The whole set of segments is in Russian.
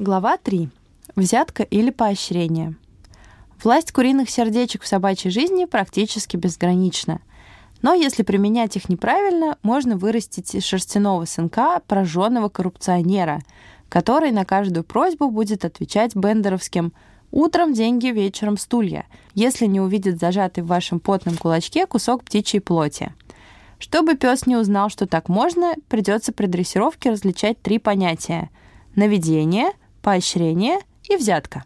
Глава 3. Взятка или поощрение. Власть куриных сердечек в собачьей жизни практически безгранична. Но если применять их неправильно, можно вырастить из шерстяного сынка прожженного коррупционера, который на каждую просьбу будет отвечать бендеровским «Утром деньги, вечером стулья», если не увидит зажатый в вашем потном кулачке кусок птичьей плоти. Чтобы пес не узнал, что так можно, придется при дрессировке различать три понятия – наведение – поощрение и взятка.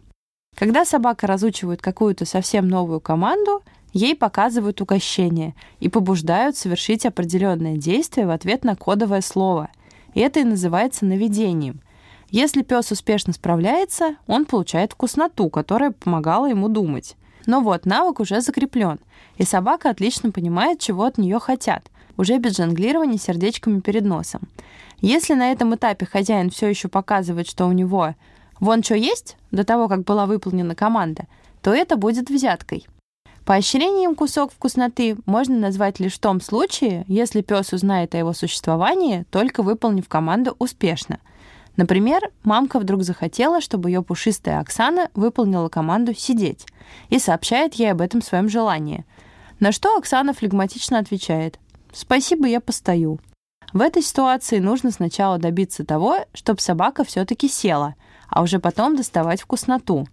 Когда собака разучивает какую-то совсем новую команду, ей показывают угощение и побуждают совершить определенное действие в ответ на кодовое слово. И это и называется наведением. Если пес успешно справляется, он получает вкусноту, которая помогала ему думать. Но вот навык уже закреплен, и собака отлично понимает, чего от нее хотят, уже без жонглирования сердечками перед носом. Если на этом этапе хозяин все еще показывает, что у него вон что есть, до того, как была выполнена команда, то это будет взяткой. Поощрением кусок вкусноты можно назвать лишь в том случае, если пес узнает о его существовании, только выполнив команду успешно. Например, мамка вдруг захотела, чтобы ее пушистая Оксана выполнила команду «сидеть» и сообщает ей об этом своем желании. На что Оксана флегматично отвечает «Спасибо, я постою». В этой ситуации нужно сначала добиться того, чтобы собака все-таки села, а уже потом доставать вкусноту.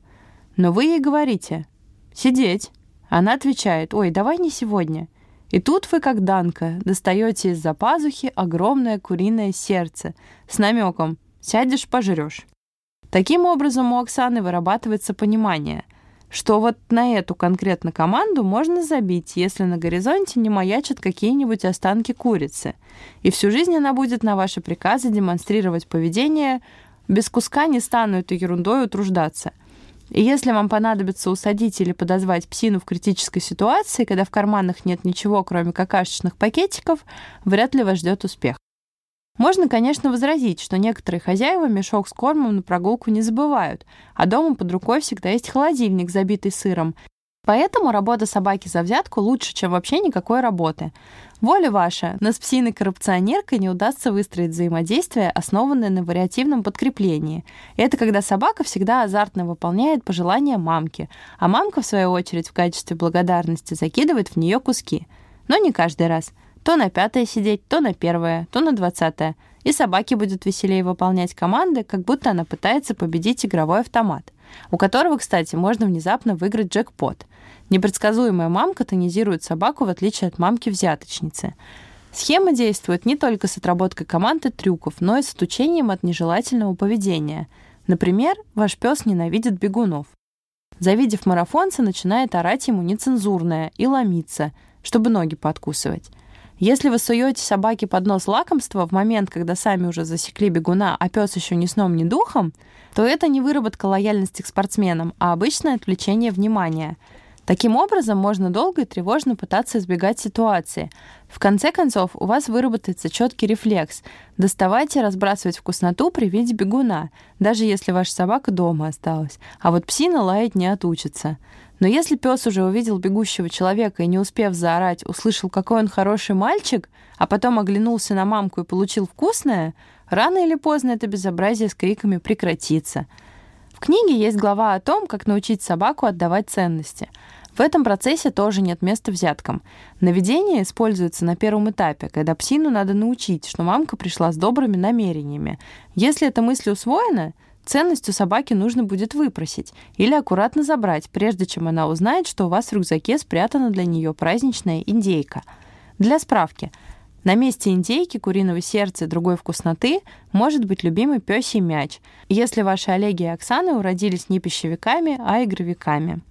Но вы ей говорите «сидеть». Она отвечает «ой, давай не сегодня». И тут вы, как Данка, достаете из-за пазухи огромное куриное сердце с намеком «сядешь, пожрешь». Таким образом, у Оксаны вырабатывается понимание, что вот на эту конкретно команду можно забить, если на горизонте не маячат какие-нибудь останки курицы. И всю жизнь она будет на ваши приказы демонстрировать поведение без куска не стану этой ерундой утруждаться. И если вам понадобится усадить или подозвать псину в критической ситуации, когда в карманах нет ничего, кроме какашечных пакетиков, вряд ли вас ждет успех. Можно, конечно, возразить, что некоторые хозяева мешок с кормом на прогулку не забывают, а дома под рукой всегда есть холодильник, забитый сыром. Поэтому работа собаки за взятку лучше, чем вообще никакой работы. Воля ваша, но с псиной-коррупционеркой не удастся выстроить взаимодействие, основанное на вариативном подкреплении. Это когда собака всегда азартно выполняет пожелания мамки, а мамка, в свою очередь, в качестве благодарности закидывает в нее куски. Но не каждый раз. То на пятое сидеть, то на первое, то на двадцатое. И собаке будет веселее выполнять команды, как будто она пытается победить игровой автомат, у которого, кстати, можно внезапно выиграть джекпот. Непредсказуемая мамка тонизирует собаку, в отличие от мамки-взяточницы. Схема действует не только с отработкой команд и трюков, но и с отучением от нежелательного поведения. Например, ваш пес ненавидит бегунов. Завидев марафонца, начинает орать ему нецензурное и ломиться, чтобы ноги подкусывать. Если вы суете собаке под нос лакомство в момент, когда сами уже засекли бегуна, а пес еще ни сном, ни духом, то это не выработка лояльности к спортсменам, а обычное отвлечение внимания. Таким образом, можно долго и тревожно пытаться избегать ситуации. В конце концов, у вас выработается четкий рефлекс – доставать и разбрасывать вкусноту при виде бегуна, даже если ваша собака дома осталась. А вот псина лаять не отучится. Но если пес уже увидел бегущего человека и, не успев заорать, услышал, какой он хороший мальчик, а потом оглянулся на мамку и получил вкусное, рано или поздно это безобразие с криками прекратится. В книге есть глава о том, как научить собаку отдавать ценности. В этом процессе тоже нет места взяткам. Наведение используется на первом этапе, когда псину надо научить, что мамка пришла с добрыми намерениями. Если эта мысль усвоена, Ценность у собаки нужно будет выпросить или аккуратно забрать, прежде чем она узнает, что у вас в рюкзаке спрятана для нее праздничная индейка. Для справки. На месте индейки, куриного сердца другой вкусноты может быть любимый пёсий мяч, если ваши Олеги и Оксаны уродились не пищевиками, а игровиками.